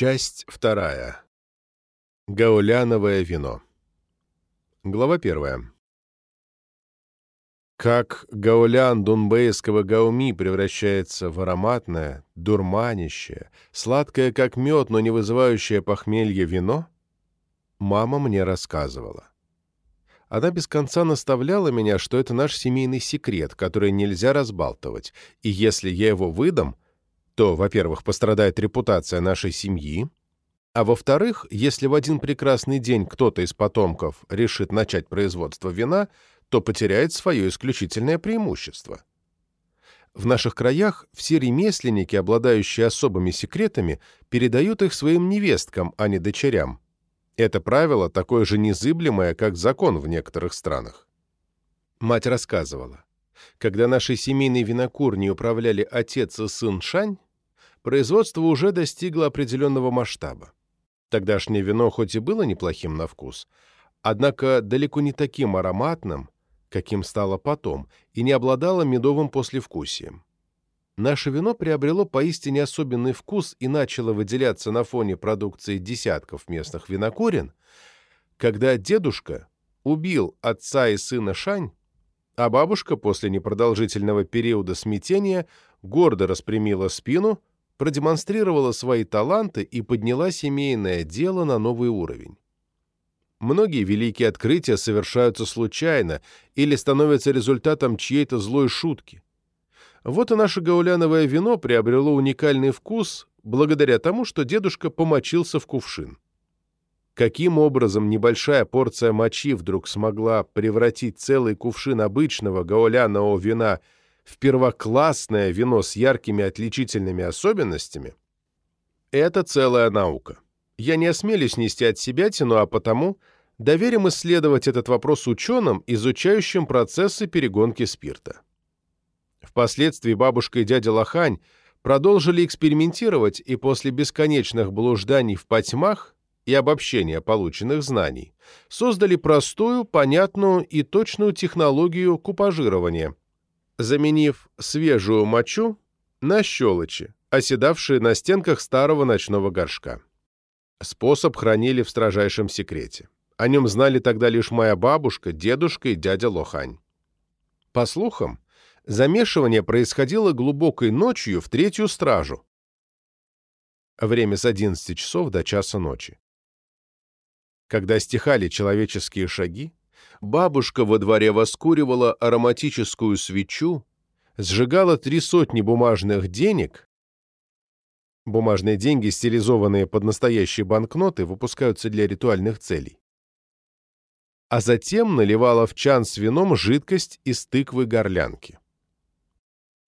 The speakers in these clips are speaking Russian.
Часть вторая. Гауляновое вино. Глава первая. Как гаулян дунбейского гауми превращается в ароматное, дурманящее, сладкое как мед, но не вызывающее похмелье вино, мама мне рассказывала. Она без конца наставляла меня, что это наш семейный секрет, который нельзя разбалтывать, и если я его выдам, то, во-первых, пострадает репутация нашей семьи, а во-вторых, если в один прекрасный день кто-то из потомков решит начать производство вина, то потеряет свое исключительное преимущество. В наших краях все ремесленники, обладающие особыми секретами, передают их своим невесткам, а не дочерям. Это правило такое же незыблемое, как закон в некоторых странах. Мать рассказывала. Когда нашей семейной винокурней управляли отец и сын Шань, производство уже достигло определенного масштаба. Тогдашнее вино хоть и было неплохим на вкус, однако далеко не таким ароматным, каким стало потом, и не обладало медовым послевкусием. Наше вино приобрело поистине особенный вкус и начало выделяться на фоне продукции десятков местных винокурен, когда дедушка убил отца и сына Шань, а бабушка после непродолжительного периода смятения гордо распрямила спину, продемонстрировала свои таланты и подняла семейное дело на новый уровень. Многие великие открытия совершаются случайно или становятся результатом чьей-то злой шутки. Вот и наше гауляновое вино приобрело уникальный вкус благодаря тому, что дедушка помочился в кувшин. Каким образом небольшая порция мочи вдруг смогла превратить целый кувшин обычного гаулянового вина в первоклассное вино с яркими отличительными особенностями, это целая наука. Я не осмелюсь нести от себя тяну, а потому доверим исследовать этот вопрос ученым, изучающим процессы перегонки спирта. Впоследствии бабушка и дядя Лохань продолжили экспериментировать и после бесконечных блужданий в потьмах и обобщения полученных знаний создали простую, понятную и точную технологию купажирования, заменив свежую мочу на щелочи, оседавшие на стенках старого ночного горшка. Способ хранили в строжайшем секрете. О нем знали тогда лишь моя бабушка, дедушка и дядя Лохань. По слухам, замешивание происходило глубокой ночью в третью стражу. Время с 11 часов до часа ночи. Когда стихали человеческие шаги, бабушка во дворе воскуривала ароматическую свечу, сжигала три сотни бумажных денег. Бумажные деньги, стилизованные под настоящие банкноты, выпускаются для ритуальных целей. А затем наливала в чан с вином жидкость из тыквы-горлянки.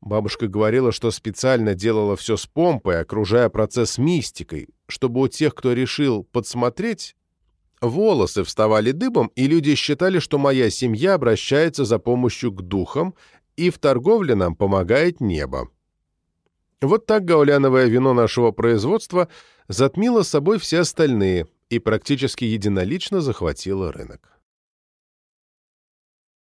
Бабушка говорила, что специально делала все с помпой, окружая процесс мистикой, чтобы у тех, кто решил подсмотреть, волосы вставали дыбом, и люди считали, что моя семья обращается за помощью к духам, и в торговле нам помогает небо. Вот так гауляновое вино нашего производства затмило собой все остальные и практически единолично захватило рынок.